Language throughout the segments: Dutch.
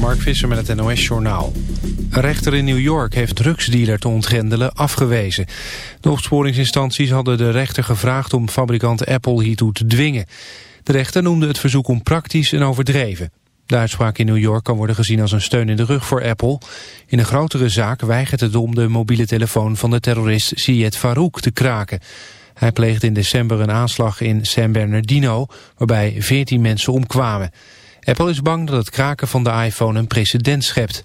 Mark Visser met het NOS-journaal. Een rechter in New York heeft drugsdealer te ontgrendelen afgewezen. De opsporingsinstanties hadden de rechter gevraagd om fabrikant Apple hiertoe te dwingen. De rechter noemde het verzoek onpraktisch en overdreven. De uitspraak in New York kan worden gezien als een steun in de rug voor Apple. In een grotere zaak weigert het om de mobiele telefoon van de terrorist Syed Farouk te kraken. Hij pleegde in december een aanslag in San Bernardino waarbij 14 mensen omkwamen. Apple is bang dat het kraken van de iPhone een precedent schept.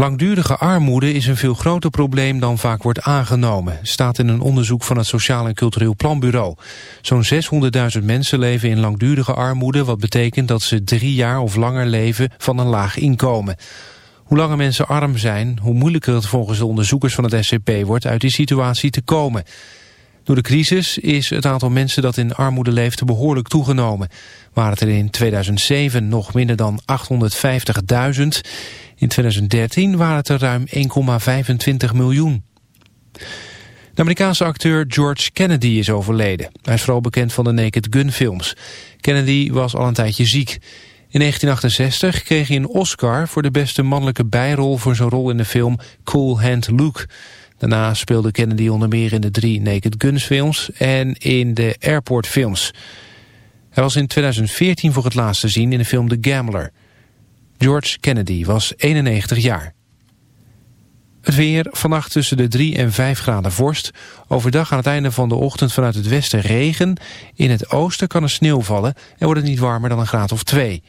Langdurige armoede is een veel groter probleem dan vaak wordt aangenomen, staat in een onderzoek van het Sociaal en Cultureel Planbureau. Zo'n 600.000 mensen leven in langdurige armoede, wat betekent dat ze drie jaar of langer leven van een laag inkomen. Hoe langer mensen arm zijn, hoe moeilijker het volgens de onderzoekers van het SCP wordt uit die situatie te komen. Door de crisis is het aantal mensen dat in armoede leeft behoorlijk toegenomen. Waren het er in 2007 nog minder dan 850.000. In 2013 waren het er ruim 1,25 miljoen. De Amerikaanse acteur George Kennedy is overleden. Hij is vooral bekend van de Naked Gun films. Kennedy was al een tijdje ziek. In 1968 kreeg hij een Oscar voor de beste mannelijke bijrol voor zijn rol in de film Cool Hand Luke. Daarna speelde Kennedy onder meer in de drie Naked Guns films en in de Airport films. Hij was in 2014 voor het laatst te zien in de film The Gambler. George Kennedy was 91 jaar. Het weer, vannacht tussen de 3 en 5 graden vorst. Overdag aan het einde van de ochtend vanuit het westen regen. In het oosten kan er sneeuw vallen en wordt het niet warmer dan een graad of 2.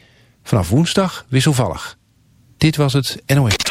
Vanaf woensdag wisselvallig. Dit was het NOS.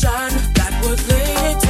perception that would lead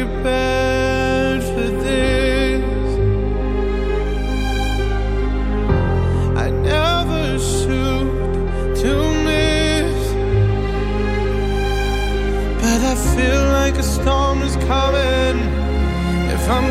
for this. I never shoot to miss, but I feel like a storm is coming. If I'm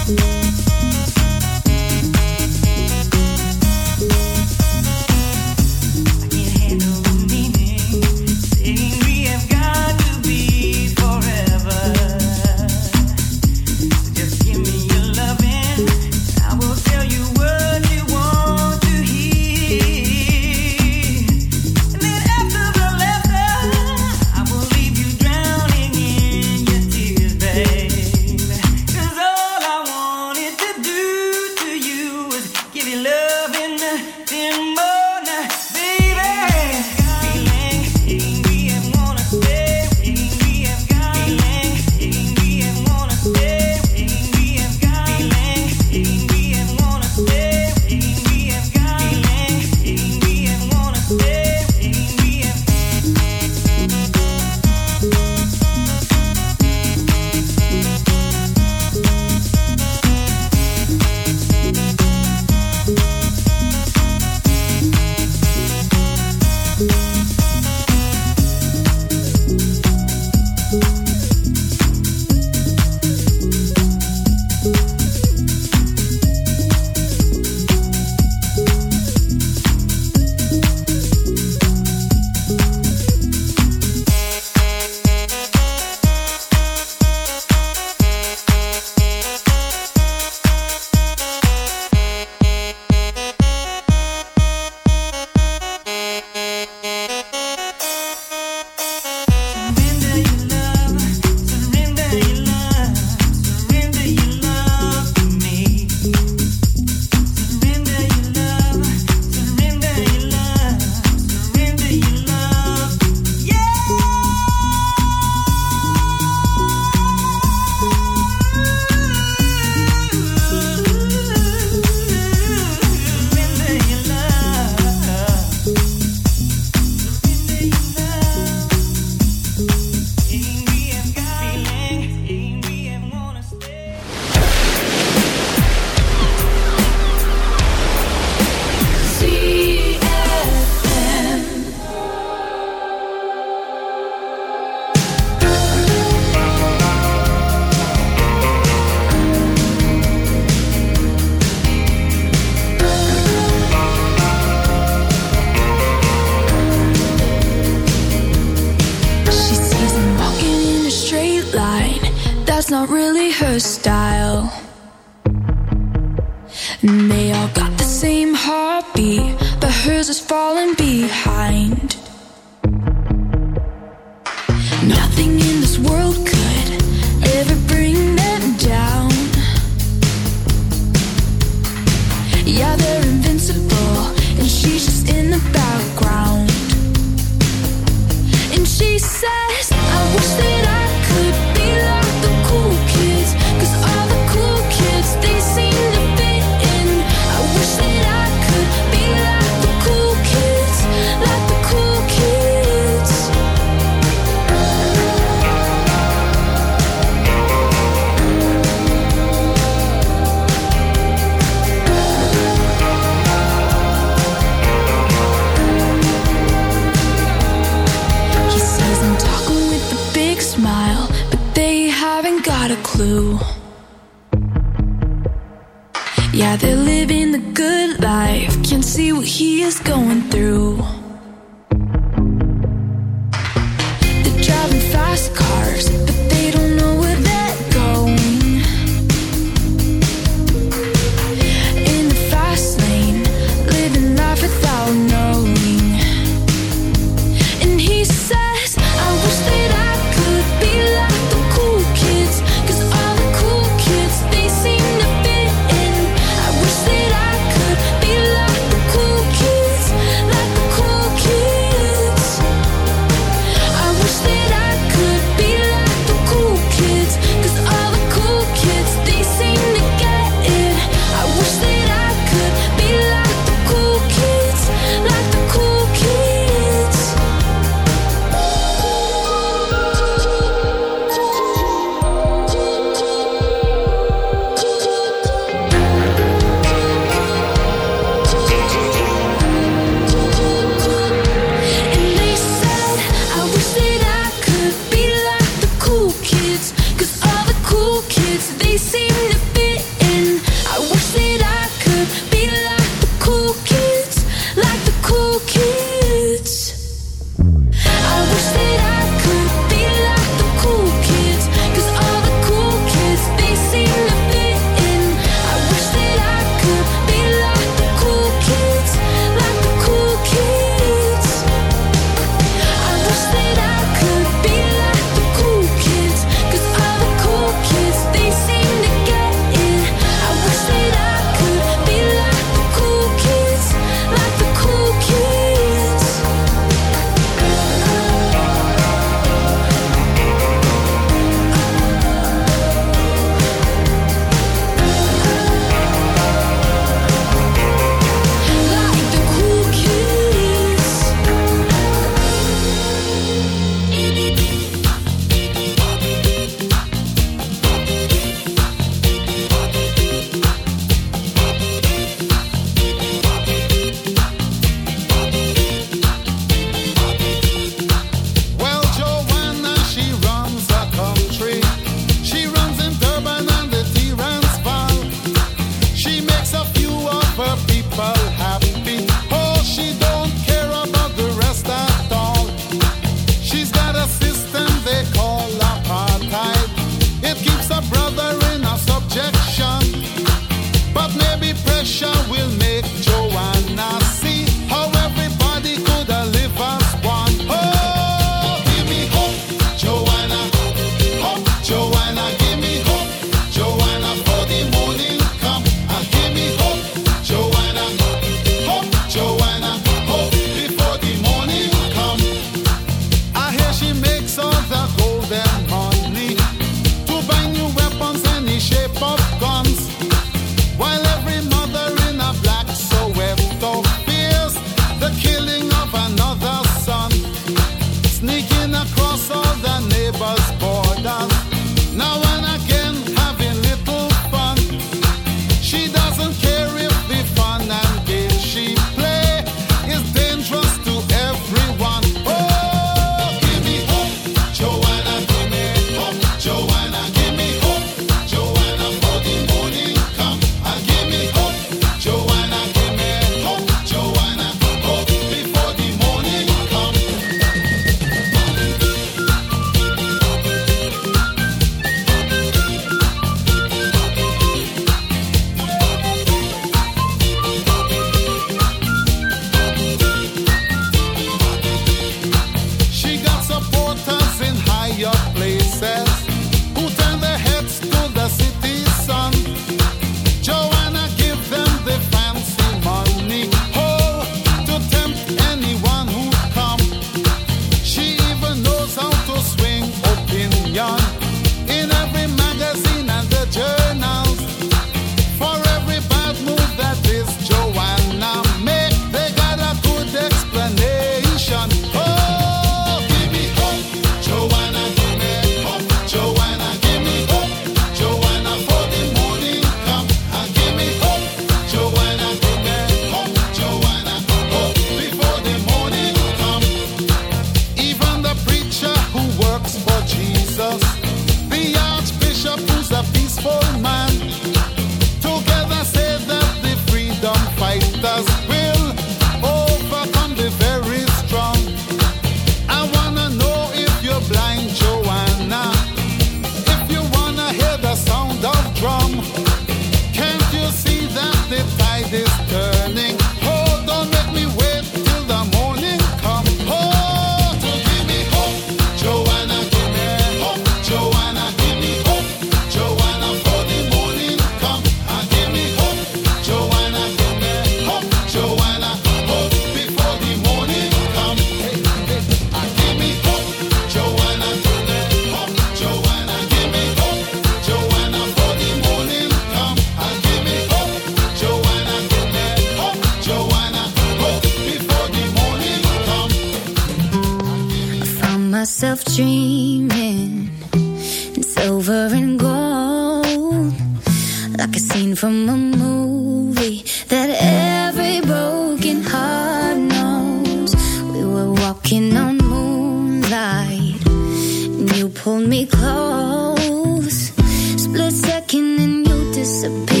disappear.